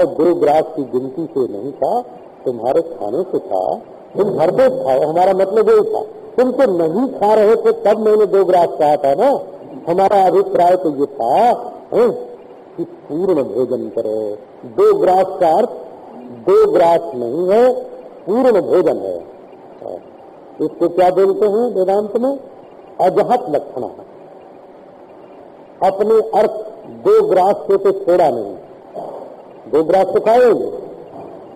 और दो ग्रास की गिनती से नहीं था, तुम्हारे खाने से था, तुम घर पे खाओ हमारा मतलब यही था। तुम तो नहीं खा रहे थे, तब मैंने दो ग्रास कहा था ना। हमारा अभिप्राय तो ये था, है? कि पूर्ण भोजन करो। दो ग्रास का अर्थ, दो ग्रास नहीं है, पूर्ण भोजन है। इसको क्या बोलते हैं वेदांत में? अजहत लक्षण अपने अर्थ, दो ग्रास से तो छोड़ा नहीं। दो ग्रास तो खाएँगे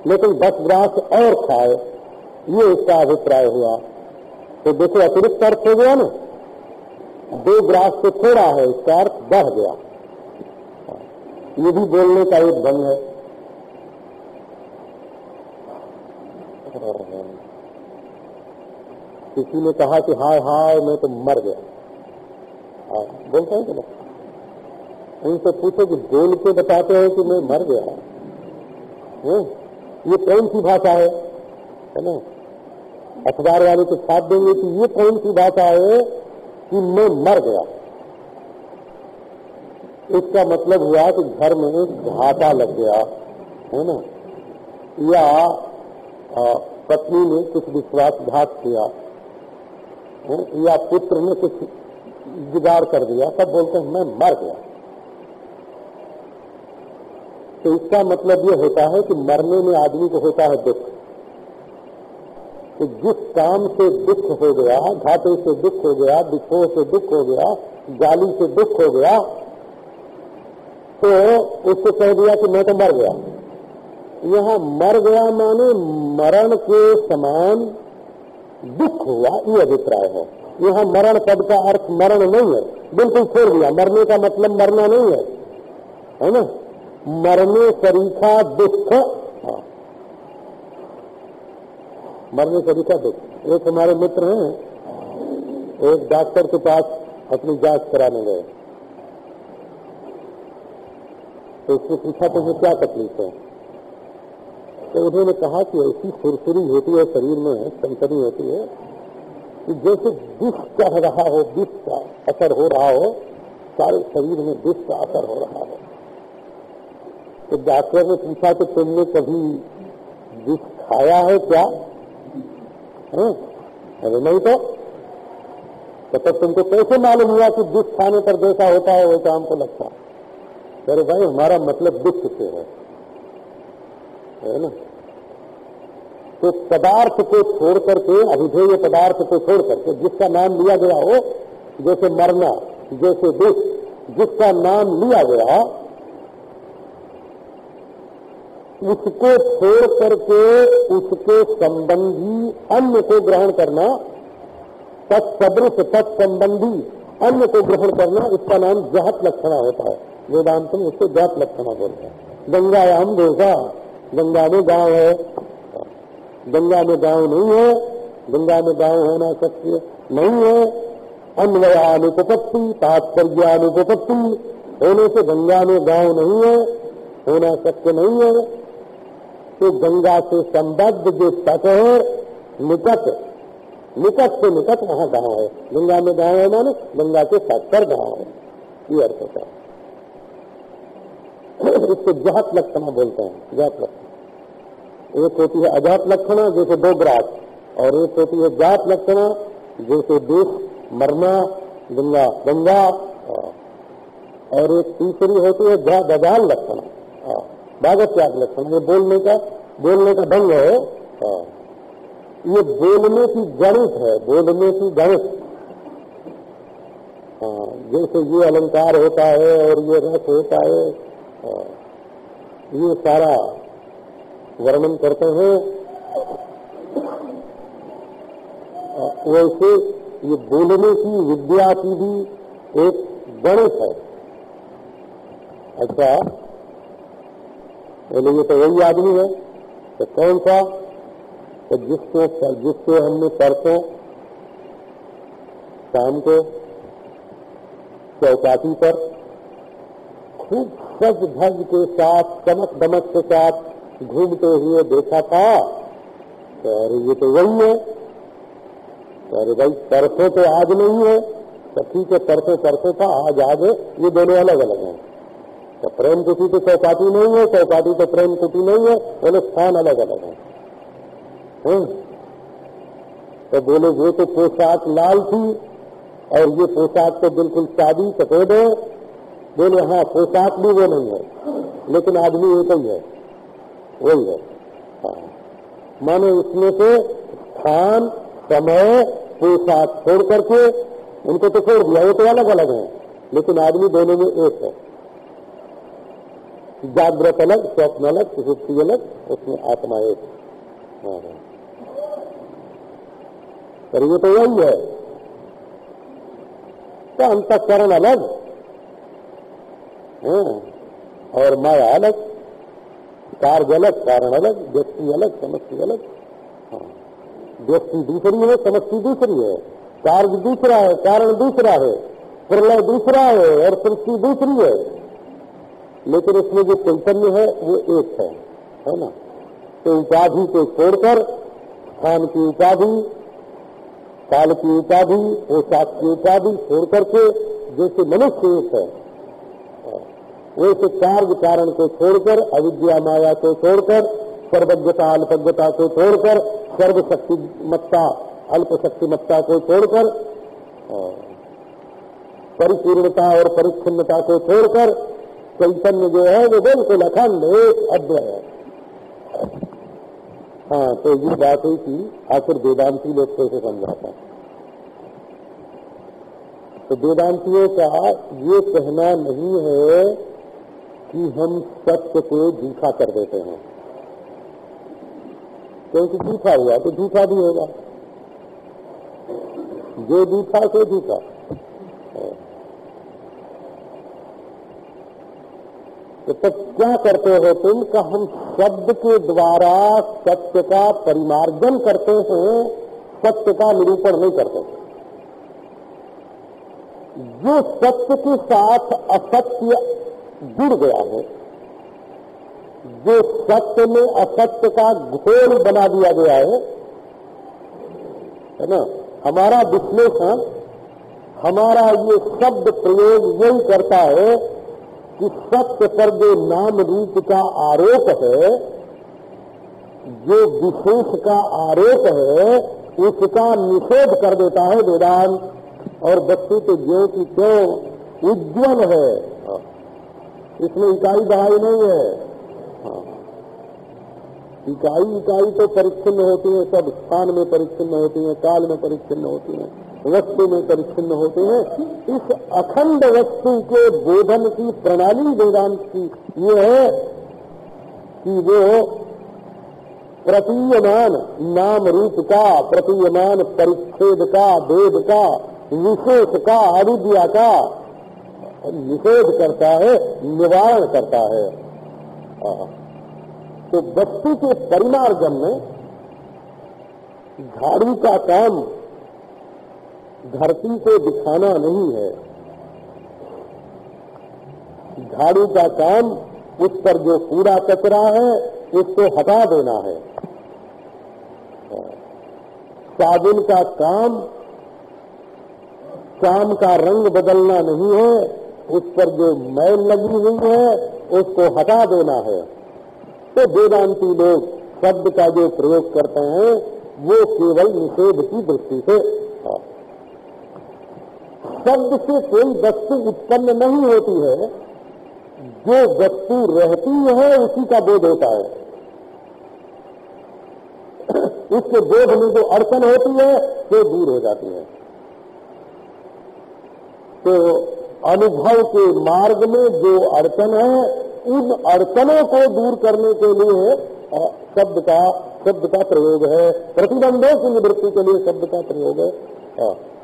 लेकिन दस ग्रास और खाए ये इसका अभिप्राय हुआ। तो देखो अतिरिक्त अर्थ हो गया ना। दो ग्रास से थोड़ा है इसका अर्थ बढ़ गया। ये भी बोलने का एक ढंग है। किसी ने कहा कि हाय हाय मैं तो मर गया। हाँ, बोलते हैं कि ना उनसे पूछो कि बोल के बताते हैं कि मैं मर गया है? ये कौन सी भाषा है? है ना? अखबार वाले तो साथ देंगे कि ये कौन सी भाषा है कि मैं मर गया इसका मतलब हुआ कि घर में घाटा लग गया, है ना? या पत्नी ने कुछ विश्वासघात किया या पुत्र ने कुछ जुगाड़ कर दिया तब बोलते हैं, मैं मर गया तो इसका मतलब ये होता है कि मरने में आदमी को होता है दुख। कि जिस काम से दुख हो गया, घाटे से दुख हो गया विक्षोह से दुख हो गया गाली से दुख हो गया तो उसको कह दिया कि मैं तो मर गया। यहाँ मर गया माने मरण के समान दुख हुआ, ये अभिप्राय है। यहाँ मरण पद का अर्थ मरण नहीं है। बिल्कुल छोड़ दिया। मरने का मतलब मरना नहीं है। है ना? मरने सरीखा दुख हाँ। मरने सरीखा दुख। एक हमारे मित्र हैं। एक डॉक्टर के पास अपनी जाँच कराने गए। तो उसने पूछा तो क्या तकलीफ़ है? तो उन्होंने कहा कि ऐसी फुरफुरी होती है, शरीर में सनसनी होती है, कि जैसे दुख चढ़ रहा हो, दुख का असर हो रहा हो, सारे शरीर में दुख का असर हो रहा हो। तो डॉक्टर ने पूछा कि तुमने कभी विष खाया है क्या? अरे नहीं तो। तो तब तुमको कैसे मालूम हुआ कि दुख खाने पर जैसा होता है वैसा हमको लगता है? अरे भाई, हमारा मतलब दुख से है। है ना? तो पदार्थ को छोड़ करके, अभिधेय पदार्थ को छोड़ करके, जिसका नाम लिया गया हो, जैसे मरना, जैसे दुख जिसका नाम लिया गया उसको छोड़ करके उसके संबंधी अन्य को ग्रहण करना, तत्सदृश तत्संबंधी अन्य को ग्रहण करना इसका नाम जहत लक्षणा होता है। वेदांत में उसको जात लक्षणा बोलते हैं। गंगायाम देखा गंगा में गाँव है। गंगा में गाँव नहीं है, गंगा में गाँव होना सत्य नहीं है। अन्वयानुपत्ति तात्पर्यानुपत्ति होने से गंगा में गाँव नहीं है, होना सत्य नहीं है। तो गंगा से संबद्ध जो तट है, निकट निकट से निकट वहाँ गाँव है। गंगा में गाँव है माने गंगा के तट पर गाँव है। ये अर्थ होता है। इसको जहत लक्षणा बोलते हैं। जहत लक्षण। एक होती है अजात लक्षणा, जैसे दो ग्रास। और एक होती है जात लक्षणा, जैसे दुख, मरना, गंगा गंगा। और एक तीसरी होती है दजाल लक्षणा। भागत त्याग लक्षण ये बोलने का बोलने का ढंग है। ये बोलने की गणित है, बोलने की गणित। जैसे ये अलंकार होता है और ये रस होता है ये सारा वर्णन करते हैं, वैसे ये बोलने की विद्या की भी एक गणित है। अच्छा। बोले ये तो वही आदमी है तो कौन सा तो जिसको जिससे हमने परसों शाम को, चौपाटी पर, खूब सज धज के साथ, चमक दमक के साथ घूमते हुए देखा था तो अरे ये तो वही है। तो अरे भाई परसों तो आज नहीं है तो ठीक है परसों परसों था, आज आज ये दोनों अलग अलग हैं। तो प्रेम कुटी तो चौपाटी नहीं है, चौपाटी तो प्रेम कुटी नहीं है बोले स्थान अलग अलग है हम्म। तो बोले, ये तो पोशाक लाल थी और ये पोशाक तो बिल्कुल शादी सफ़ेद है बोले हाँ पोशाक भी वो नहीं है, लेकिन आदमी एक ही है, वही है हाँ। माने इसमें से स्थान, समय, पोशाक छोड़ करके उनको तो छोड़ दिया, वो तो अलग अलग है, लेकिन आदमी दोनों में एक है जागृत अलग स्वप्न अलग सुषुप्ति अलग उसमें आत्मा एक। हाँ, हाँ। पर ये तो यही है। तो अंतकरण अलग। है और माया अलग। कार्य अलग कारण अलग व्यक्ति अलग समस्ती अलग। व्यक्ति दूसरी है समस्ती दूसरी है। कार्य दूसरा है कारण दूसरा है प्रलय दूसरा है और सृष्टि दूसरी है। लेकिन इसमें जो चैतन्य है, वो एक है है ना? तो उपाधि को छोड़कर, स्थान की उपाधि, काल की उपाधि, पोशाक की उपाधि छोड़ करके जैसे मनुष्य एक है वैसे कार्य कारण को छोड़कर, अविद्या माया को छोड़कर, सर्वज्ञता, अल्पज्ञता को छोड़कर, सर्वशक्तिमत्ता, अल्पशक्तिमत्ता को छोड़कर परिपूर्णता और परिच्छिन्नता को छोड़कर चैतन्य जो है, वो बिल्कुल अखंड एक अद्वय है। हाँ तो ये बात हुई थी आखिर वेदांति लोग कैसे समझाता तो वेदांतियों का ये कहना नहीं है कि हम सत्य को झूठा कर देते हैं। क्योंकि झूठा हुआ तो झूठा भी होगा। जो झूठा, सो झूठा। तो क्या करते हो तुम का हम शब्द के द्वारा सत्य का परिमार्जन करते हैं, सत्य का निरूपण नहीं करते। जो सत्य के साथ असत्य जुड़ गया है, जो सत्य में असत्य का घोल बना दिया गया है है ना? हमारा विश्लेषण, हमारा ये शब्द प्रयोग यही करता है कि सत्य पर जो नाम रूप का आरोप है, जो विशेष का आरोप है, उसका निषेध कर देता है वेदांत। और वस्तु तो ज्यो की क्यों? उज्ज्वल है। इसमें इकाई दहाई नहीं है। इकाई इकाई तो परिच्छिन्न होती है, सब स्थान में परिच्छिन्न होती है, काल में परिच्छिन्न होती है। वस्तु में परिच्छिन्न होते हैं, इस अखंड वस्तु के बोधन की प्रणाली वेदांत की ये है कि वो प्रतीयमान नाम रूप का, प्रतीयमान परिच्छेद का भेद का विशेष का, अविद्या का, निषेध करता है, निवारण करता है। तो वस्तु के परिमार्जन में झाड़ू का काम धरती को दिखाना नहीं है। झाड़ू का काम, उस पर जो कूड़ा कचरा है, उसको हटा देना है। साबुन का काम काम का रंग बदलना नहीं है, उस पर जो मैल लगी हुई है, उसको हटा देना है। तो वेदांती लोग शब्द का जो प्रयोग करते हैं, वो केवल निषेध की दृष्टि से। शब्द से कोई वस्तु उत्पन्न नहीं होती है। जो वस्तु रहती है, उसी का बोध होता है। उसके बोध में जो अड़चन होती है, वो दूर हो जाती है। तो अनुभव के मार्ग में जो अड़चन है, उन अड़चनों को दूर करने के लिए शब्द का शब्द का प्रयोग है। प्रतिबंधों की निवृत्ति के लिए शब्द का प्रयोग है।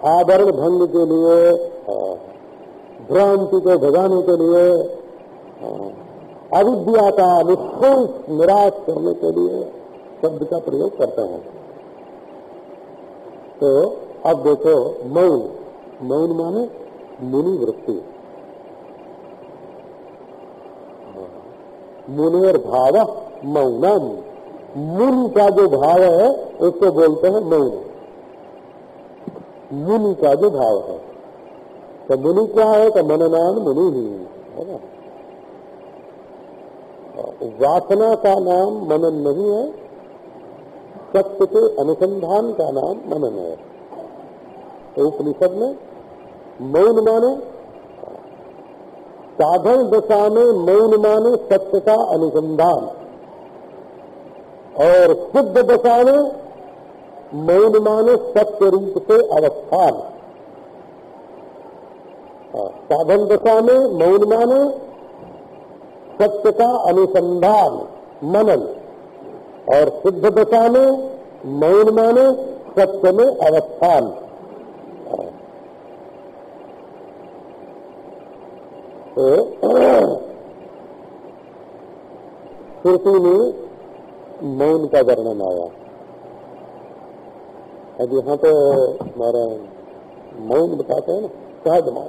आवरण भंग के लिए भ्रांति को भगाने के लिए अविद्या का निष्ठंस निराश करने के लिए शब्द का प्रयोग करते हैं। तो अब देखो, मौन। मौन माने मुनि वृत्ति मुनिर भाव मौनम। मुनि का जो भाव है, उसको बोलते हैं मौन। मुनि का जो भाव है। तो मुनि क्या है? तो मननान मुनि ही, है ना? वासना का नाम मनन नहीं है, सत्य के अनुसंधान का नाम मनन है। तो उपनिषद में मौन माने, साधन दशा में मौन माने सत्य का अनुसंधान। और शुद्ध दशा में मौन माने सत्य रूप से अवस्थान। हाँ, साधन दशा में मौन माने सत्य का अनुसंधान मनन। और सिद्ध दशा में मौन माने सत्य में अवस्थान। तो श्रुति में मौन का वर्णन आया। अब यहाँ तो हमारा मौन बताते हैं ना सहज मौन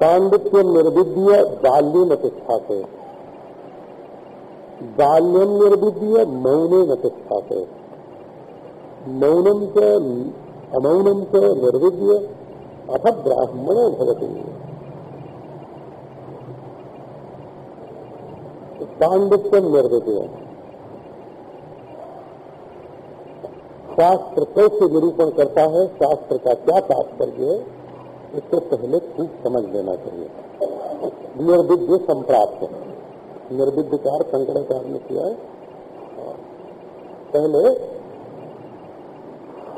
पांडित्य निर्विद्य, बाल्य प्रतिष्ठाते बाल्यम निर्विद्य, मौने प्रतिष्ठाते मौनम से अमौनम से निर्विद्य, अथ ब्राह्मणो भवती। पांडित्य निर्विद्य। शास्त्र कैसे निरूपण करता है। शास्त्र का क्या तात्पर्य है? इससे पहले खूब समझ लेना चाहिए। निर्विद्य संप्राप्त है। निर्विद्यकार शंकराचार्य ने किया है। पहले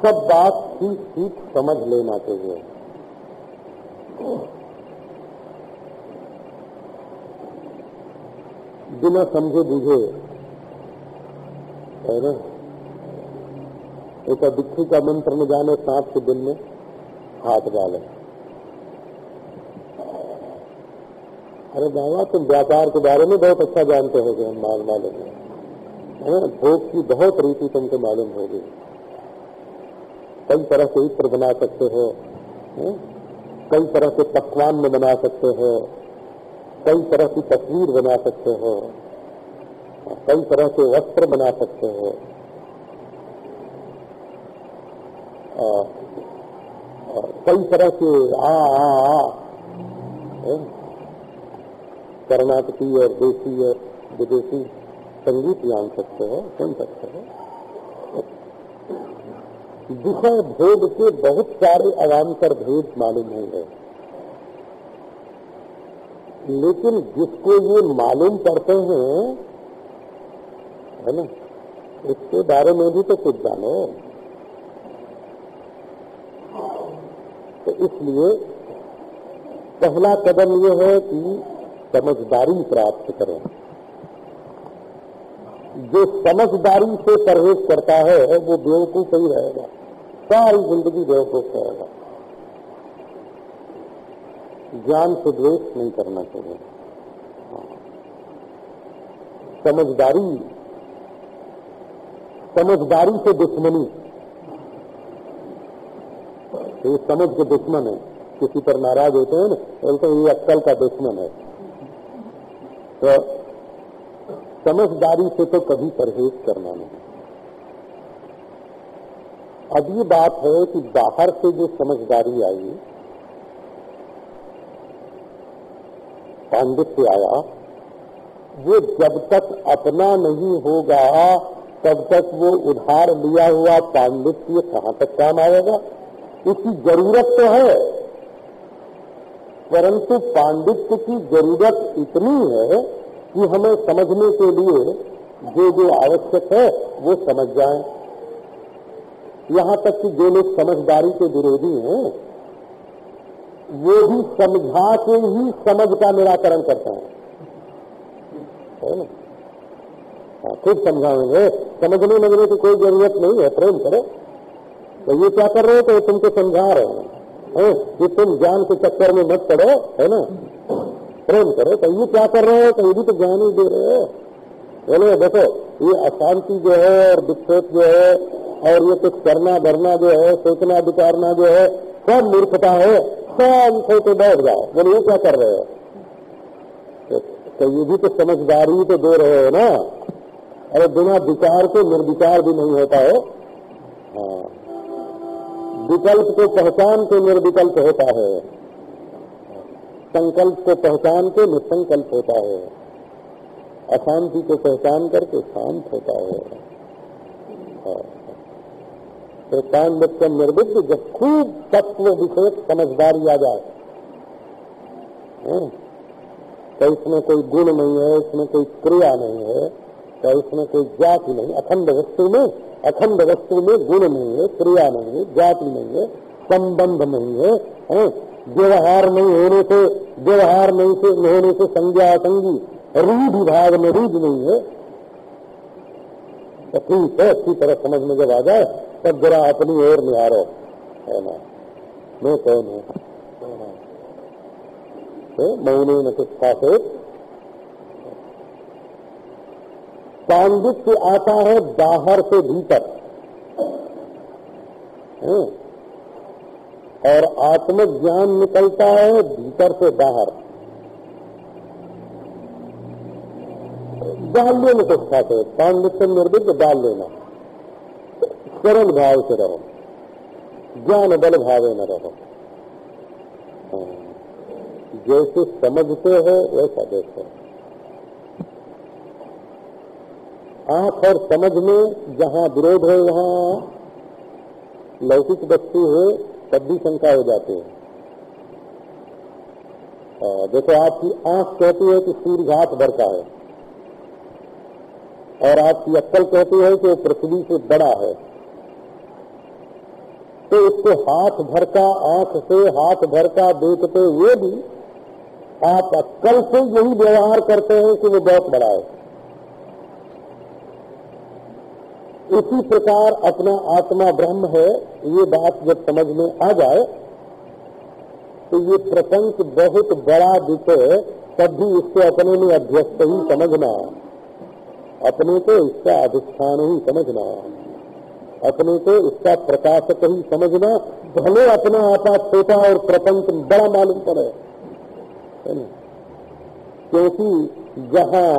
सब बात ठीक ठीक समझ लेना चाहिए। बिना समझे बुझे है ना? एक दिक्खी का मंत्र में जाने, सांप के दिन में हाथ डाले। अरे बाबा, तुम व्यापार के बारे में बहुत अच्छा जानते हो हम माल मालूम है। भोग की बहुत रीति तुमको मालूम होगी। कई तरह से इत्र बना सकते हो कई तरह से पकवान में बना सकते हो, कई तरह की तस्वीर बना सकते हो, कई तरह के वस्त्र बना सकते हो। कई तरह के आ आ आ कर्नाटकी और देशी और विदेशी संगीत जान सकते हो, सुन सकते हो। विषय भेद के बहुत सारे अवान्तर भेद मालूम होंगे लेकिन जिसको ये मालूम करते हैं, है ना, इसके बारे में भी तो कुछ जानो। तो इसलिए पहला कदम ये है कि समझदारी प्राप्त करें। जो समझदारी से परहेज करता है, वो बेवकूफ़ ही रहेगा। सारी ज़िंदगी बेवकूफ़ रहेगा। ज्ञान से द्वेष नहीं करना चाहिए। समझदारी समझदारी से दुश्मनी ये समझ के दुश्मन है। किसी पर नाराज़ होते हैं ना, बोलते ये अक्कल का दुश्मन है। तो समझदारी से तो कभी परहेज करना नहीं। अब ये बात है कि बाहर से जो समझदारी आई, पांडित्य आया, वो जब तक अपना नहीं होगा, तब तक वो उधार लिया हुआ पांडित्य कहाँ तक काम आएगा? उसकी ज़रूरत तो है। परंतु पांडित्य की ज़रूरत इतनी है कि हमें समझने के लिए जो जो आवश्यक है वो समझ जाएँ। यहाँ तक कि जो लोग समझदारी के विरोधी हैं वो भी समझा के ही समझ का निराकरण करते हैं। है ना? हाँ, खुद समझाएँगे। समझने लगने की कोई ज़रूरत नहीं है प्रेम करो। तो ये क्या कर रहे हो? तो तुमको समझा रहे हैं। कि तुम ज्ञान के चक्कर में मत पड़ो, है ना? प्रेम करो। तो ये क्या कर रहे हो? तो ये भी तो ज्ञान ही दे रहे हो। बोले, देखो, ये अशांति जो है और विक्षेप जो है और ये कुछ करना भरना जो है, सोचना विचारना जो है, सब मूर्खता है। सब सोचे बैठ जाओ। बोले, ये क्या कर रहे हो? तो ये भी तो समझदारी तो दे रहे हो ना? अरे बिना विचार के निर्विचार भी नहीं होता है। हाँ। विकल्प को पहचान के निर्विकल्प होता है संकल्प को पहचान के निसंकल्प होता है अशांति को पहचान करके शांत होता है। तो पांडित्य निर्विघ्न जब खूब तत्व विषय समझदारी आ जाए हाँ। तो इसमें कोई गुण नहीं है, इसमें कोई क्रिया नहीं है तो इसमें कोई जाति नहीं, अखंड वस्तु में अखंड वस्तु में गुण नहीं है, क्रिया नहीं है जाति नहीं है, संबंध नहीं है? व्यवहार नहीं होने से, व्यवहार नहीं से होने से संज्ञा संगी रूढ़ भाग में रूढ़ नहीं है। तो ठीक है, अच्छी तरह समझ में जब आ जाए, तब जरा अपनी ओर निहारो। है ना? मैं कौन हूँ? मौनी न शिक्षा से पांडित्य आता है बाहर से भीतर। और आत्मज्ञान निकलता है भीतर से बाहर। डाल लेने को खाते पांडित्य निर्विध डाल लेना। सरल भाव से रहो। ज्ञान बल भावे न रहो। हाँ। जैसे समझते हो, वैसा देखते देखो। आँख और समझ में जहाँ विरोध है वहाँ लौकिक वस्तु है, तब भी शंका हो जाती है। देखो, आपकी आँख कहती है कि सूर्य हाथ भर का है और आपकी अक्कल कहती है कि पृथ्वी से बड़ा है। तो उसको हाथ भर का, आँख से हाथ भर का देखते हुए भी आप अक्कल से यही व्यवहार करते हैं कि वो बहुत बड़ा है। इसी प्रकार अपना आत्मा ब्रह्म है, ये बात जब समझ में आ जाए तो ये प्रपंच बहुत बड़ा दिखे तब भी इसको अपने में अध्यस्त ही समझना, अपने को इसका अधिष्ठान ही समझना, अपने को इसका प्रकाशक ही समझना, भले अपना आपा छोटा और प्रपंच बड़ा मालूम पड़े क्योंकि जहाँ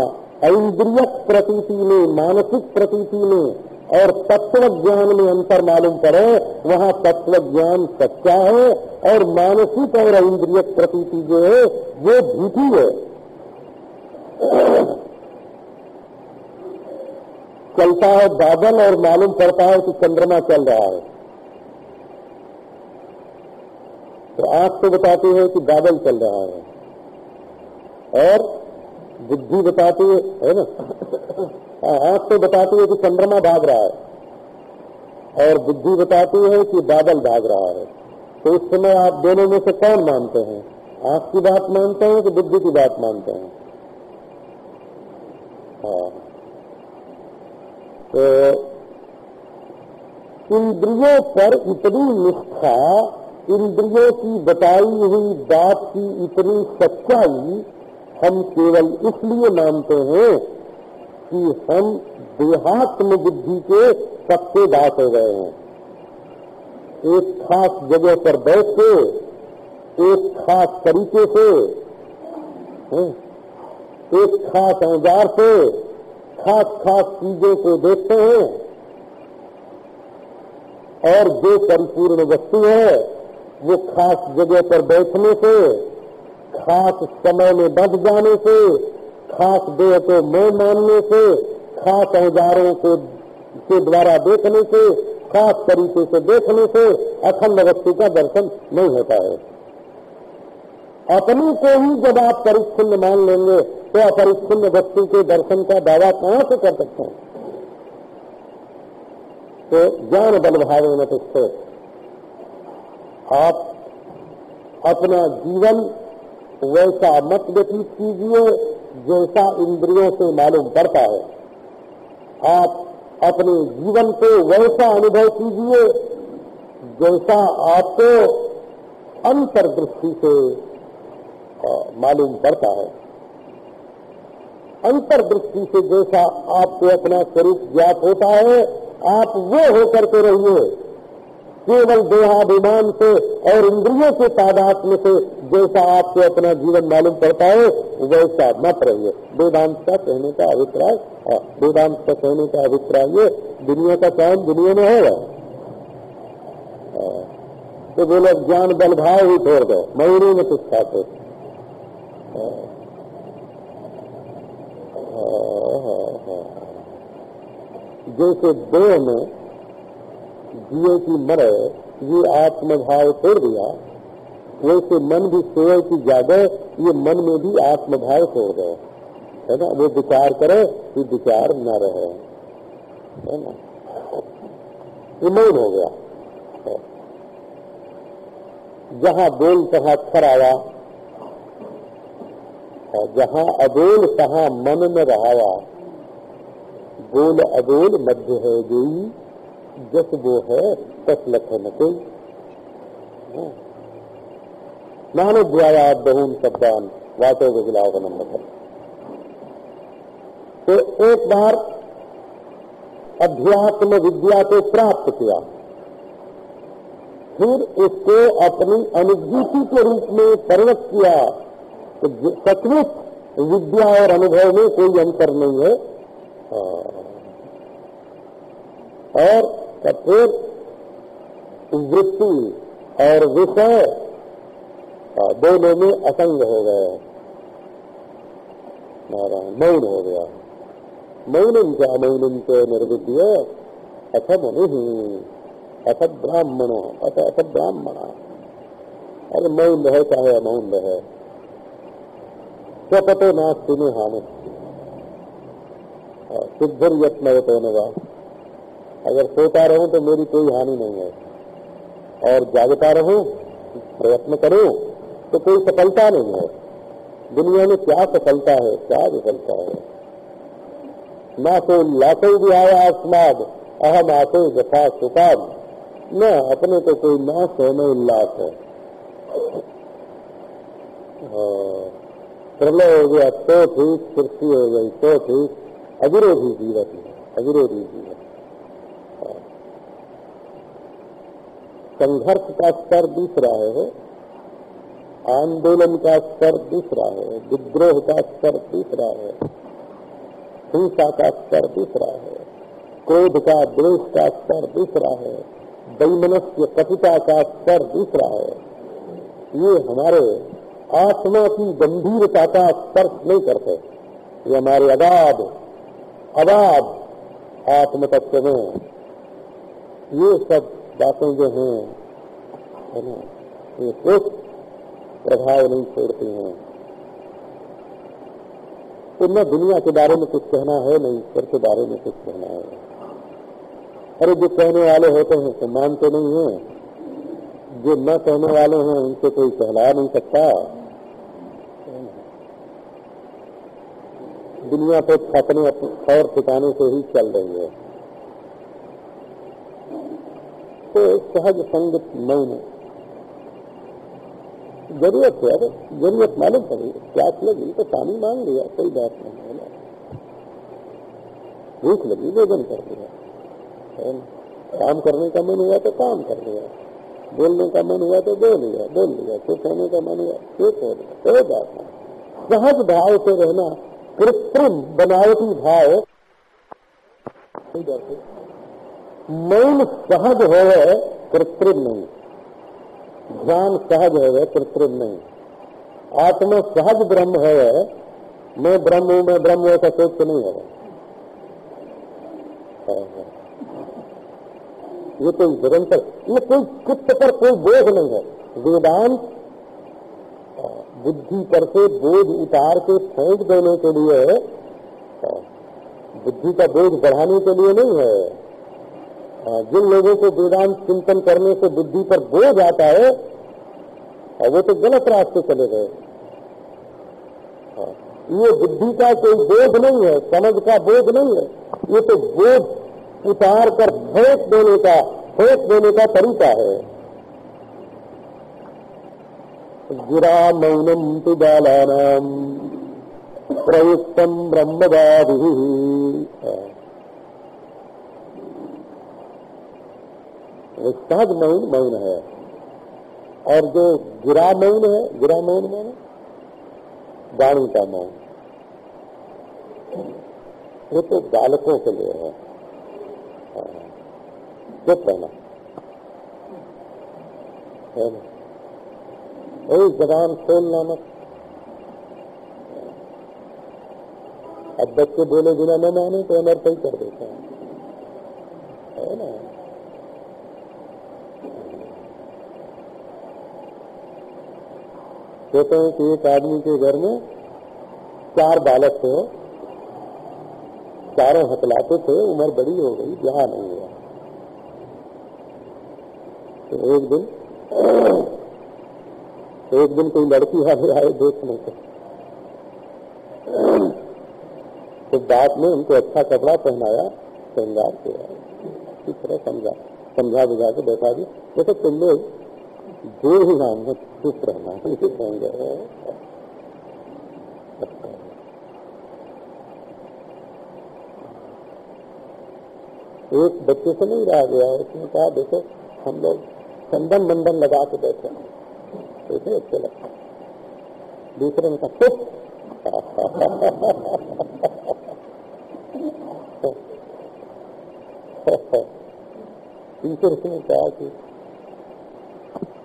इंद्रिय प्रतीति में, मानसिक प्रतीति में और तत्व ज्ञान में अंतर मालूम पड़े, वहाँ तत्व ज्ञान सच्चा है और मानसिक और इंद्रिय प्रतीति जो है, वो झूठी है। चलता है बादल और मालूम पड़ता है कि चंद्रमा चल रहा है। तो आँख तो बताती है कि बादल चल रहा है। और बुद्धि बताती है है ना? आँख तो बताती है कि चंद्रमा भाग रहा है। और बुद्धि बताती है कि बादल भाग रहा है। तो इस समय आप दोनों में से कौन मानते हैं? आँख की बात मानते हैं कि बुद्धि की बात मानते हैं? हाँ। तो इंद्रियों पर इतनी निष्ठा, इंद्रियों की बताई हुई बात की इतनी सच्चाई हम केवल इसलिए मानते हैं कि हम देहात्म बुद्धि के पक्के दास हो गए हैं। एक खास जगह पर बैठ के एक खास तरीके से एक खास औज़ार से, खास खास चीज़ों को देखते हैं। और जो परिपूर्ण वस्तु है, वो खास जगह पर बैठने से खास समय में बच जाने से, खास देह को मैं मानने से, खास औजारों को, के द्वारा देखने से, खास तरीके से देखने से अखंड वस्तु का दर्शन नहीं होता है। अपनी को ही जब आप परिच्छिन्न मान लेंगे तो अपरिच्छिन्न वस्तु के दर्शन का दावा कहाँ से कर सकते हैं? तो ज्ञान बल भावे आप अपना जीवन वैसा मत व्यतीत कीजिए जैसा इंद्रियों से मालूम पड़ता है। आप अपने जीवन को वैसा अनुभव कीजिए जैसा आपको अंतर्दृष्टि से मालूम पड़ता है। अंतर्दृष्टि से जैसा आपको अपना स्वरूप ज्ञात होता है, आप वो होकर के रहिए। केवल देहाभिमान से और इंद्रियों के तादात्म से जैसा आपको अपना जीवन मालूम पड़ता है, वैसा मत रहिए। वेदांत का कहने का अभिप्राय वेदांत का कहने का अभिप्राय ये, दुनिया का काम दुनिया में होगा। तो बोले, ज्ञान बल भाव ही छोड़ दो मयूरी में कुछ खाते जैसे देह में जिये की मरे, ये आत्मभाव छोड़ दिया। वैसे मन भी सोए की जागे, ये मन में भी आत्मभाव छोड़ गए है ना? वो विचार करे कि विचार न रहे। है ना? ये मौन हो गया। जहाँ बोल तहाँ अक्षर आया। जहाँ अबोल तहाँ मन में रहावा बोल अबोल मध्य है गई जस वो है, तस लखन कोई। द्वाया बहुन शब्दान वाचो विलावनम मतलब तो एक बार अध्यात्म विद्या को प्राप्त किया। फिर उसको अपनी अनुभूति के रूप में परिणत किया। तो सचमुच विद्या और अनुभव में कोई अंतर नहीं है। और फिर वृत्ति और विषय दोनों में असंग हो गए मौन हो गया। मौनम क्या मौनम के निर्विद्य? अथम नहीं। अथ ब्राह्मणो अथ अथ ब्राह्मण। अरे मौन रहे चाहे अमौन रहे। स्वपतो नास्ति में हानि सिद्धर यत्न होने अगर सोता रहूँ तो मेरी कोई हानि नहीं है। और जागता रहूँ, प्रयत्न करूँ तो कोई सफलता नहीं है। दुनिया में क्या सफलता है, क्या विफलता है? ना तो लाखों भी आया आसमाद अहम आते यथा सुपाद न, अपने को कोई नाश है न उल्लास है। प्रलय हो गया तो ठीक सृष्टि हो गई तो ठीक। अविरोधी जीवन अविरोधी जीवन संघर्ष का स्तर दूसरा है, आंदोलन का स्तर दूसरा है, विद्रोह का स्तर दूसरा है, हिंसा का स्तर दूसरा है, क्रोध का, द्वेष का स्तर दूसरा है दैमनस्य कपिता का स्तर दूसरा है। ये हमारे आत्मा की गंभीरता का स्पर्श नहीं करते। ये हमारे अगाध, अबाध आत्म तत्व में ये सब बातें जो हैं, है ना? ये कुछ प्रभाव नहीं छोड़ती हैं। तो न दुनिया के बारे में कुछ कहना है न ईश्वर के बारे में कुछ कहना है। अरे जो कहने वाले होते हैं तो मानते नहीं है। जो न कहने वाले हैं, उनसे कोई कहला नहीं सकता। दुनिया तो अपने और ठिकाने से ही चल रही है। तो सहज संगत मौन ज़रूरत है अरे ज़रूरत मालूम पड़ी, प्यास लगी तो पानी मांग लिया, कोई बात नहीं, है ना? भूख लगी, भोजन कर दिया काम करने का मन हुआ तो काम कर लिया। बोलने का मन हुआ तो बोल लिया बोल लिया। चुप होने का मन हुआ चुप हो गया कोई बात नहीं सहज भाव से रहना कृत्रिम, बनावटी भाव। मौन सहज हो गए कृत्रिम नहीं। ज्ञान सहज है कृत्रिम नहीं। आत्मा सहज ब्रह्म है मैं ब्रह्म हूँ, मैं ब्रह्म ऐसा सोच नहीं है ये कोई निरंतर, ये कोई चित्त पर कोई बोझ नहीं है। वेदांत बुद्धि पर से बोझ उतार के फेंक देने के लिए बुद्धि का बोझ बढ़ाने के लिए नहीं है। जिन लोगों को वेदांत चिंतन करने से बुद्धि पर बोझ आता है, और वो तो गलत रास्ते चले गए। ये बुद्धि का कोई बोझ नहीं है, समझ का बोझ नहीं है। ये तो बोझ उतार कर फेंक देने का, फेंक देने का तरीका है। गिरा मौनम तु प्रयुक्तम ब्रह्मवादि। सहज मौन मौन है। और जो गिरा मौन है गिरा मौन में वाणी का मौन। ये तो बालकों के लिए है। चुप रहना। है ना? जबान खोलना मत। अब बच्चे बोले बिना न माने तो अनर्थ ही कर देते हैं। है ना? कहते हैं कि एक आदमी के घर में चार बालक थे, चारों हतलाते थे, उम्र बड़ी हो गई जहाँ नहीं हुआ। तो एक दिन एक दिन कोई लड़की वाले आए देखने को। तो बाद में उनको अच्छा कपड़ा पहनाया, श्रृंगार किया। तरह समझा समझा बुझा के बैठा दी जैसे तुम लोग जो ही चुप रहना एक बच्चे से नहीं रह गया, उसने कहा, देखो, हम लोग चंदन मंडन लगा के बैठे देखो अच्छे लगता दूसरे ने कहा, चुप। तीसरे ने कहा कि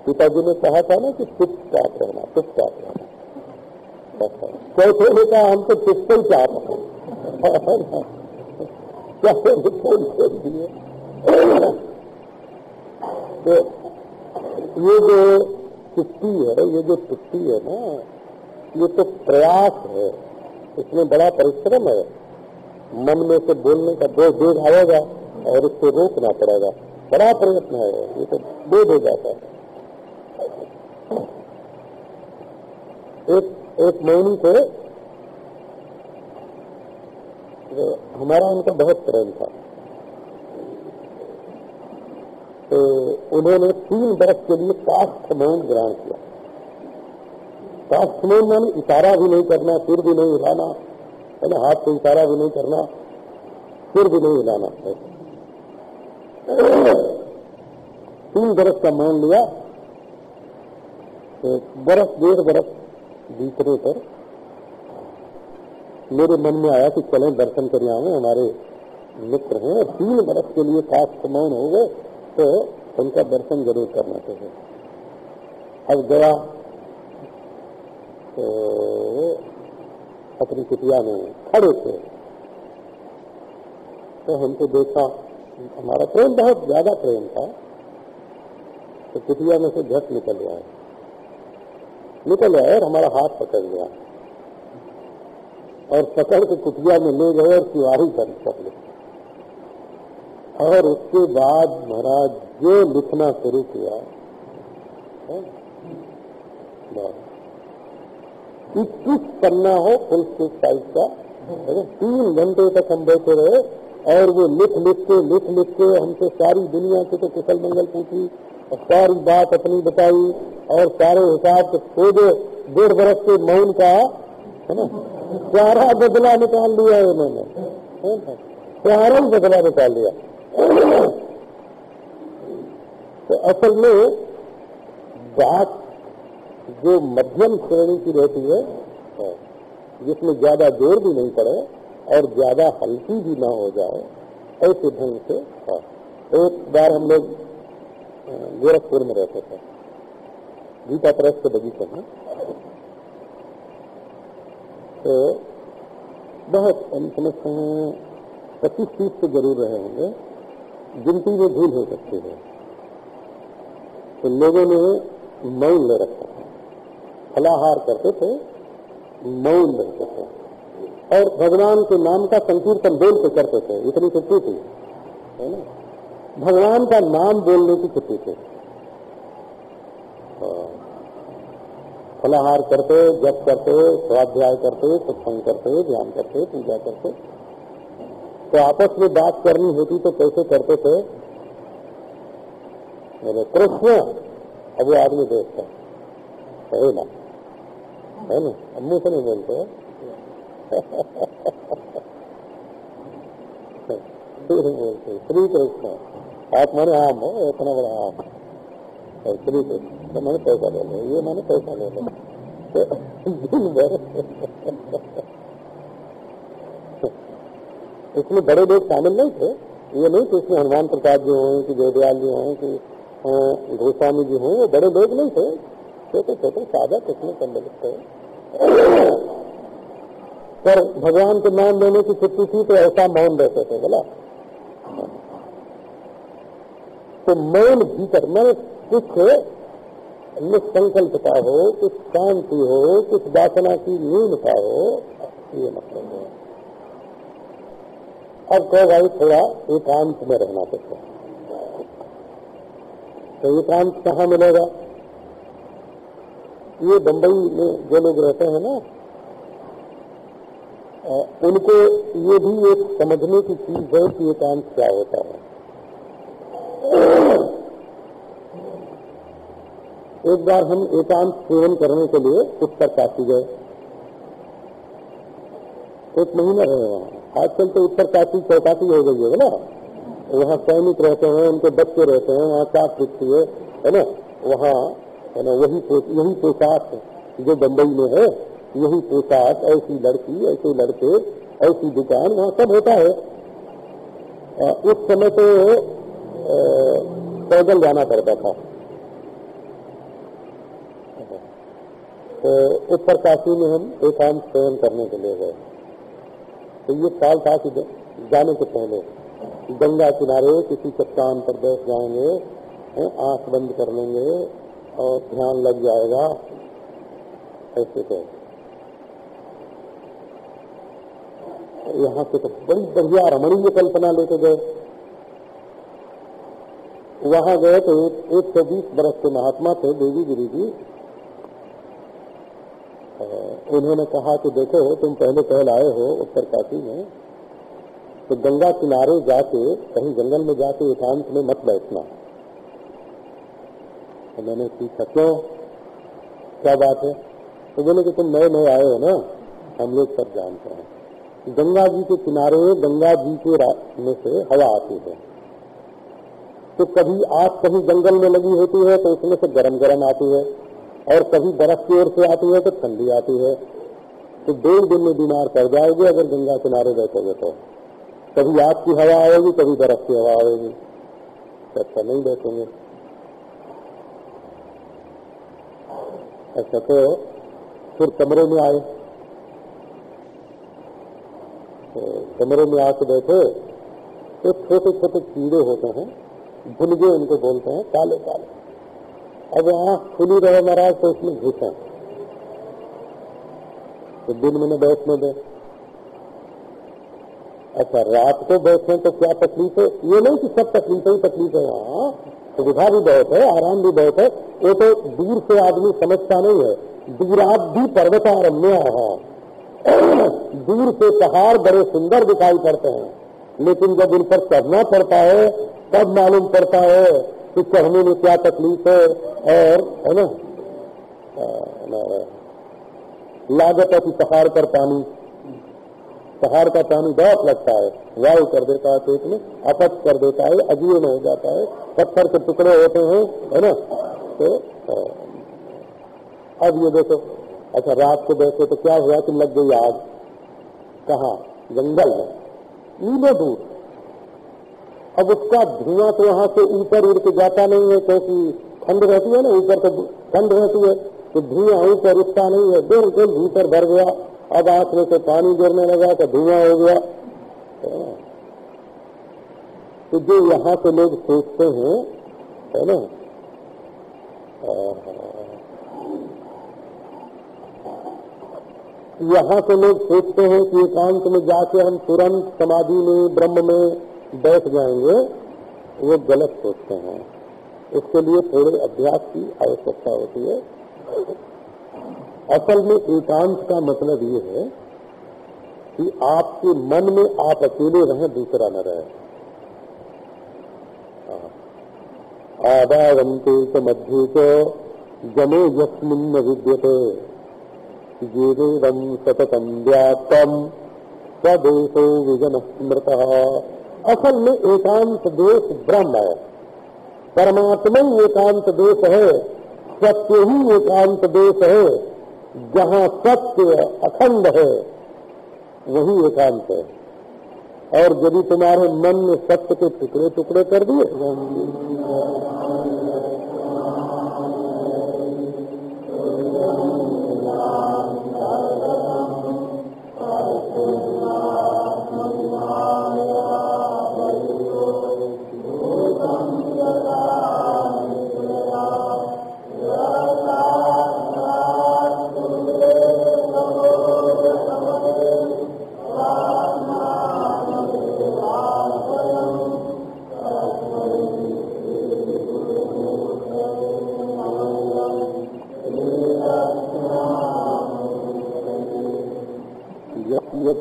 पिताजी ने कहा था ना कि चुपचाप रहना चुपचाप रहना। कैसे ने कहा हम तो चुप ही छोड़ दिए? तो ये जो चुप्पी है, ये जो चुप्पी है ना, ये तो प्रयास है। इसमें बड़ा परिश्रम है। मन में से बोलने का दो देख आएगा और उसको रोकना पड़ेगा। बड़ा प्रयत्न है। ये तो दो दे जाता है। एक एक मौनी को हमारा उनका बहुत प्रेम था। तो उन्होंने तीन बरस के लिए काष्ठ मौन ग्रहण किया। काष्ठ मौन मानी इशारा भी नहीं करना सिर भी नहीं हिलाना है ना हाथ से इशारा भी नहीं करना सिर भी नहीं हिलाना तीन बरस का मौन लिया। बरस, डेढ़ बरस बीतने पर। मेरे मन में आया कि चले, दर्शन कर आवे, हमारे मित्र हैं तीन बरस के लिए काष्ठ मौन हो गए तो उनका दर्शन ज़रूर करना चाहिए। अब गया तो अपनी कुटिया में खड़े थे। तो हमको देखा, हमारा प्रेम बहुत ज़्यादा प्रेम था तो कुटिया में से झट निकल गया निकल आया और हमारा हाथ पकड़ लिया। और पकड़ के कुटिया में ले गए और तिवारी कर ले। और उसके बाद महाराज, जो लिखना शुरू किया इक्कीस पन्ना हो फुल साइज़ का तीन घंटे तक हम बैठे रहे, और वो लिख लिख के लिख लिख के हमसे सारी दुनिया के तो कुशल मंगल पूछी। सारी बात अपनी बताई और सारे हिसाब से खुद डेढ़ बरस के मौन का, है ना? सारा बदला निकाल लिया उन्होंने सारा ही बदला निकाल लिया। तो असल में बात जो मध्यम श्रेणी की रहती है जिसमें ज़्यादा ज़ोर भी नहीं पड़े और ज़्यादा हल्की भी ना हो जाए, ऐसे ढंग से एक बार हम लोग गोरखपुर में रहते थे। गीता प्रेस के बगीचे में। तो बहुत समझते हैं, पच्चीस तीस से ज़रूर रहे होंगे गिनती में भूल हो सकती है। तो लोगों ने मौन ले रखा था। फलाहार करते थे मौन रहते थे। और भगवान के नाम का संकीर्तन बोल के करते थे, इतनी छुट्टी थी है ना? भगवान का नाम बोलने की छुट्टी थी फलाहार करते, जप करते, स्वाध्याय करते, सत्संग करते, ध्यान करते, पूजा करते। तो आपस में बात करनी होती तो कैसे करते थे? मेरे कृष्ण वो आदमी देखता है। ना? है ना? अम्मू से नहीं बोलते बोलते, श्री कृष्ण। आप माने आम हो। इतना बड़ा आम और श्री तो मैंने पैसा ले लो ये मैंने पैसा ले लो दिन भर इसमें बड़े लोग शामिल नहीं थे। ये नहीं कि इसमें हनुमान प्रसाद जी हों, कि जयदयाल जी हों, कि गोस्वामी जी हों वो बड़े लोग नहीं थे। छोटे छोटे सादा किस्म सम्मिलित थे। पर भगवान के नाम लेने की छुट्टी थी तो ऐसा मौन रहते थे, बोला। तो मौन भीतर मैं कुछ निसंकल्पता हो, कुछ शांति हो, कुछ वासना की न्यूनता हो, ये मतलब है। अब कहो भाई, थोड़ा एकांत में रहना पड़ता तो एकांत कहाँ मिलेगा? ये बम्बई में जो लोग रहते हैं ना उनको ये भी एक समझने की चीज़ है कि एकांत क्या होता है। एक बार हम एकांत सेवन करने के लिए उत्तर काशी गए। एक महीना रहे वहाँ आजकल तो उत्तर काशी चौकाशी हो गई है ना? वहाँ सैनिक रहते हैं, उनके बच्चे रहते हैं, वहाँ चाप फिटती है है ना? वहाँ, है ना, वही यही पोशाक जो बम्बई में है, यही पोशाक, ऐसी लड़की, ऐसे लड़के, ऐसी दुकान, वहाँ सब होता है। उस समय तो पैदल जाना पड़ता था। तो उत्तर काशी में हम एकांत सेवन करने के लिए गए। तो ये साल था कि जाने के पहले। गंगा किनारे किसी चट्टान पर बैठ जाएँगे आँख बंद कर लेंगे और ध्यान लग जाएगा। ऐसे तो। यहाँ से तो बड़ी बढ़िया रमणीय कल्पना लेके गए। वहाँ गए तो एक सौ बीस बरस के महात्मा थे, देवी गिरी जी। उन्होंने कहा कि देखो, तुम पहले पहल आए हो उत्तर काशी में तो गंगा किनारे जाके, कहीं जंगल में जाके एकांत में मत बैठना। तो मैंने पूछा, क्यों? क्या बात है? तो बोले कि तुम नए नए आए हो ना, हम लोग सब जानते हैं। गंगा जी के किनारे, गंगा जी के में से हवा आती है। तो कभी आग कहीं जंगल में लगी होती है तो उसमें से गरम गरम आती है। और कभी बर्फ़ की ओर से आती है तो ठंडी आती है। तो दो दिन में बीमार पड़ जाओगे अगर गंगा किनारे बैठोगे तो। कभी आग की हवा आएगी, कभी बर्फ़ की हवा आएगी। अच्छा नहीं बैठेंगे। अच्छा तो फिर कमरे में आए। तो कमरे में आके बैठे। तो छोटे छोटे कीड़े होते हैं भुलगे उनको बोलते हैं काले काले अब आँख खुली रहे महाराज तो उसमें घुसे तो दिन में बैठने दे। अच्छा रात को बैठे तो क्या तकलीफ़ है? ये नहीं कि सब तकलीफ़ ही तकलीफ़ है यहाँ। सुविधा भी बहुत है, आराम भी बहुत है। वो तो दूर से आदमी समझता नहीं है। दूरात भी पर्वतारण्य है। दूर से पहाड़ बड़े सुंदर दिखाई पड़ते हैं। लेकिन जब उन पर चढ़ना पड़ता है, तब मालूम पड़ता है कि चढ़ने में क्या तकलीफ़ है? और, है ना? लागत है कि पहाड़ पर पानी, पहाड़ का पानी बहुत लगता है। वायु कर देता है पेट में, अपच कर देता है, अजीर्ण हो जाता है। पत्थर के टुकड़े होते हैं, है ना? तो अब ये देखो अच्छा रात को बैठे तो क्या हुआ कि लग गई आग? कहा? जंगल में। नीले दूर। अब उसका धुआँ तो वहाँ से ऊपर उड़ के जाता नहीं है, क्योंकि ठंड रहती है ना, ऊपर तो ठंड रहती है तो धुआँ ऊपर उठता नहीं है, बिल्कुल भीतर भर गया। अब आँख में से पानी गिरने लगा तो धुआँ हो गया। तो जो यहाँ से लोग सोचते हैं, है ना? यहाँ से लोग सोचते हैं कि एकांत में जाके हम तुरंत समाधि में, ब्रह्म में बैठ जाएँगे, वो गलत सोचते हैं। उसके लिए थोड़े अभ्यास की आवश्यकता होती है। असल में एकांत का मतलब ये है कि आपके मन में आप अकेले रहें, दूसरा न रहे। आदावंते च मध्य च जमे यस्मिन विद्यते। जेदेदम सततम व्याप्तम स्वदेशो विजन स्मृत। असल में एकांत देश ब्रह्म है। परमात्मा ही एकांत देश है, सत्य ही एकांत देश है, जहाँ सत्य अखंड है, वही एकांत है। और यदि तुम्हारे मन में सत्य के टुकड़े टुकड़े कर दिए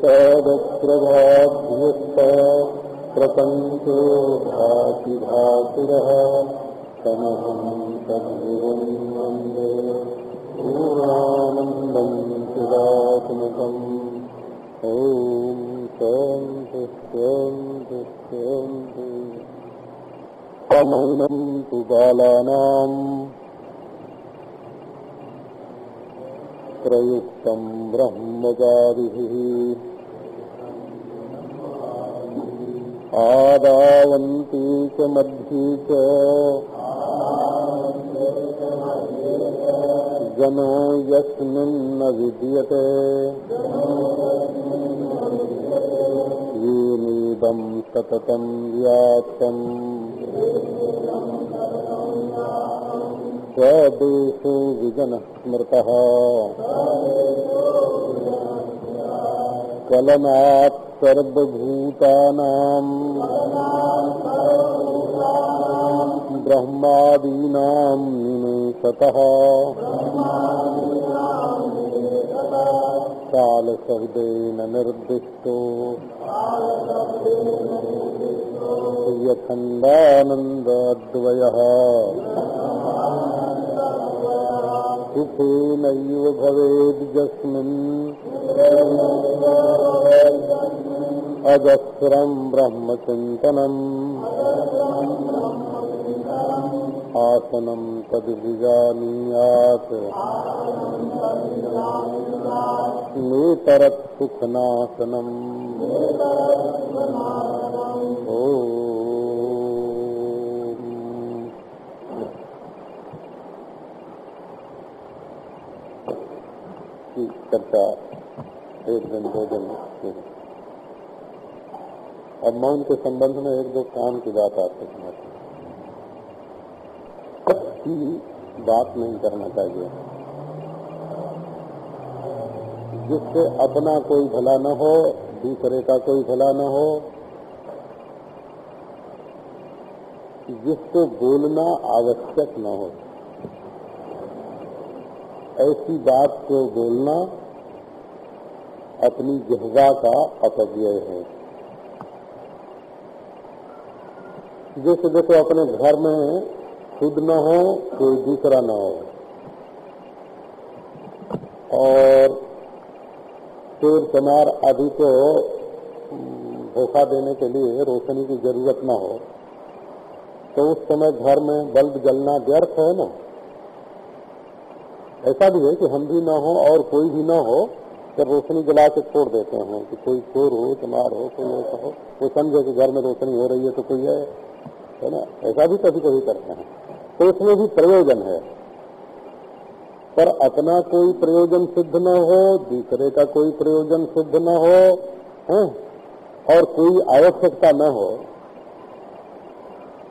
पादप्रभाभ्युत्त प्रपञ्चो भाति भासुरः तमहं तद्गुरुं वंदे पूर्णानन्दं बालानाम्। प्रयुक्तम् ब्रह्मचारिभिः। आदावन्ती च मध्ये च। जनो यस्मिन्न विद्यते। येनेदम् सततम् व्याप्तम्। स्वदेशो विजनः स्मृतः। कलनात् सर्वभूतानाम् ब्रह्मादीनाम् निमेषतः कालशब्देन निर्दिष्टो। यखण्डानन्दद्वयः सुखेनैव भवेद्यस्मिन् अजस्रम् ब्रह्मचिन्तनम्। आसनम् तद्विजानीयात्। ओ की एक दिन, दो दिन अब मौन के संबंध में एक दो काम की बात सुनाती की बात नहीं करना चाहिए। जिससे अपना कोई भला न हो, दूसरे का कोई भला न हो, जिसको बोलना आवश्यक न हो। ऐसी बात को बोलना अपनी जिह्वा का अपव्यय है। जैसे देखो अपने घर में खुद न हो, कोई दूसरा न हो। और चोर चमार आदि को धोखा देने के लिए रोशनी की ज़रूरत न हो तो उस समय घर में बल्ब जलना व्यर्थ है ना? ऐसा भी है कि हम भी ना हो और कोई भी ना हो तो रोशनी जला के छोड़ देते हैं कि कोई चोर हो, चमार हो, कोई ऐसा हो वो समझे कि घर में रोशनी हो रही है तो कोई है है ना? ऐसा भी कभी कभी करते हैं। तो इसमें भी प्रयोजन है। पर अपना कोई प्रयोजन सिद्ध न हो, दूसरे का कोई प्रयोजन सिद्ध न हो, है? और कोई आवश्यकता न हो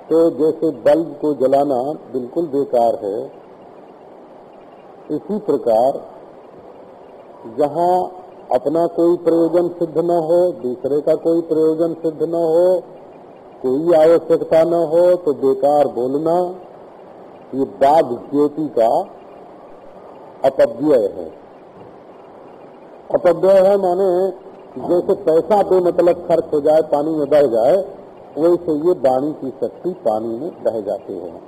तो जैसे बल्ब को जलाना बिल्कुल बेकार है, इसी प्रकार जहाँ अपना कोई प्रयोजन सिद्ध न हो, दूसरे का कोई प्रयोजन सिद्ध न हो, कोई आवश्यकता न हो तो बेकार बोलना, ये बाध ज्योति का अपव्यय है। अपव्यय है माने जैसे पैसा बे मतलब खर्च हो जाए, पानी में बह जाए, वैसे ये वाणी की शक्ति पानी में बह जाती है।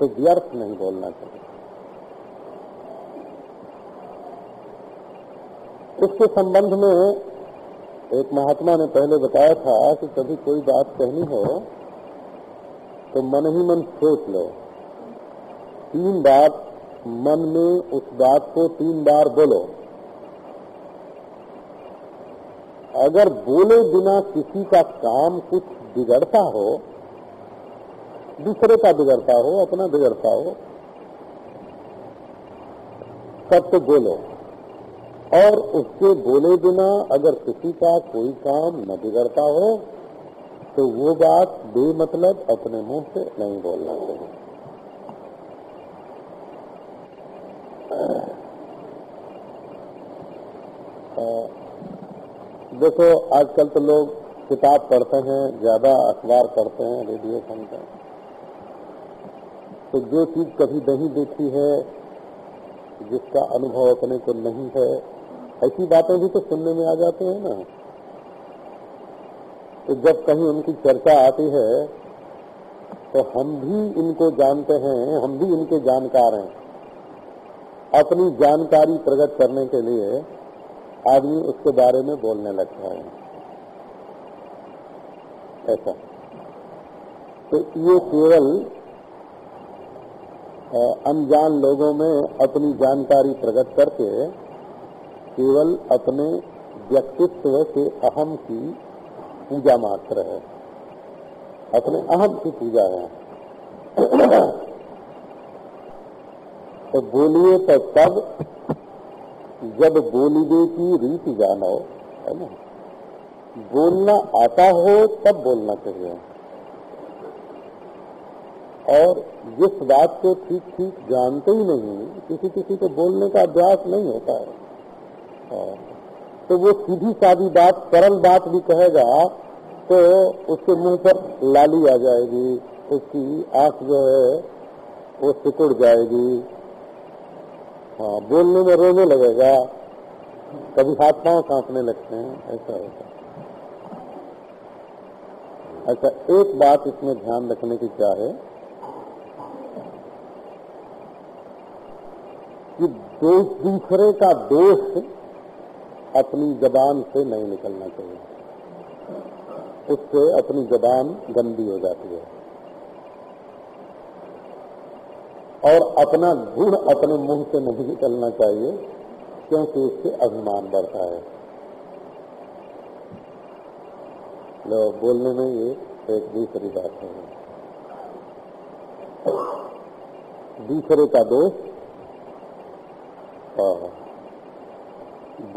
तो व्यर्थ नहीं बोलना चाहिए। इसके संबंध में एक महात्मा ने पहले बताया था कि कभी कोई बात कहनी हो तो मन ही मन सोच लो। तीन बार मन में उस बात को तीन बार बोलो। अगर बोले बिना किसी का काम कुछ बिगड़ता हो, दूसरे का बिगड़ता हो, अपना बिगड़ता हो, तब तो बोलो। और उसके बोले बिना अगर किसी का कोई काम न बिगड़ता हो तो वो बात बेमतलब अपने मुँह से नहीं बोलना चाहिए। देखो, आजकल तो लोग किताब पढ़ते हैं, ज़्यादा अखबार पढ़ते हैं, रेडियो सुनते हैं। तो जो चीज़ कभी नहीं देखी है, जिसका अनुभव अपने को नहीं है ऐसी बातें भी तो सुनने में आ जाते हैं ना। तो जब कहीं उनकी चर्चा आती है तो हम भी इनको जानते हैं, हम भी इनके जानकार हैं। अपनी जानकारी प्रकट करने के लिए आदमी उसके बारे में बोलने लगता है। ऐसा। तो ये केवल अनजान लोगों में अपनी जानकारी प्रकट करके केवल अपने व्यक्तित्व के अहम की पूजा मात्र है। अपने अहम की पूजा है। तो बोलिए तो तब, जब बोलिए की रीति जानो, है ना? बोलना आता हो, तब बोलना चाहिए। और जिस बात को ठीक ठीक जानते ही नहीं किसी किसी को बोलने का अभ्यास नहीं होता है। तो वो सीधी सादी बात, सरल बात भी कहेगा तो उसके मुँह पर लाली आ जाएगी, उसकी आँख जो है, वो सिकुड़ जाएगी। हाँ बोलने में रोने लगेगा। कभी हाथ पाँव कांपने लगते हैं, ऐसा होता अच्छा एक बात इसमें ध्यान रखने की क्या है? कि दूसरे का दोष अपनी जबान से नहीं निकलना चाहिए। उससे अपनी जबान गंदी हो जाती है। और अपना गुण अपने मुँह से नहीं निकलना चाहिए, क्योंकि उससे अभिमान बढ़ता है। लो, बोलने में ये एक दूसरी बात है। दूसरे का दोष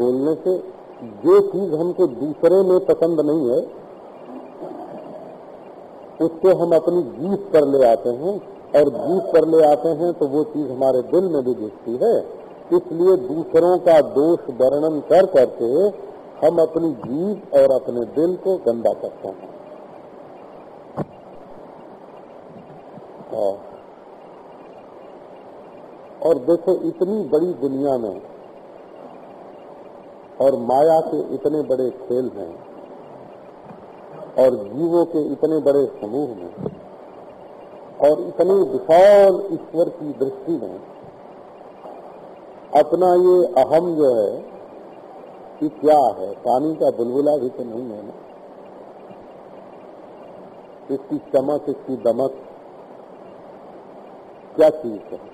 बोलने से जो चीज़ हमको दूसरे में पसंद नहीं है, उसको हम अपनी जीत पर ले आते हैं और जीत पर ले आते हैं तो वो चीज़ हमारे दिल में भी घुसती है। इसलिए दूसरों का दोष वर्णन कर करके हम अपनी जीत और अपने दिल को गंदा करते हैं। और देखो, इतनी बड़ी दुनिया में और माया के इतने बड़े खेल हैं और जीवों के इतने बड़े समूह में और इतने विशाल ईश्वर की दृष्टि में अपना ये अहम जो है कि क्या है? पानी का बुलबुला भी तो नहीं है ना। इसकी चमक, इसकी दमक क्या चीज़ है?